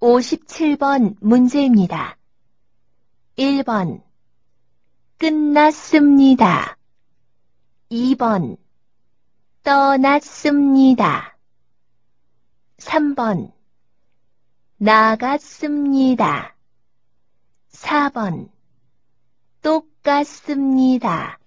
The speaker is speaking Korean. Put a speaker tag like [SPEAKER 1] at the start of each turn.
[SPEAKER 1] 57번 문제입니다. 1번 끝났습니다. 2번 떠났습니다. 3번 나갔습니다. 4번 똑같습니다.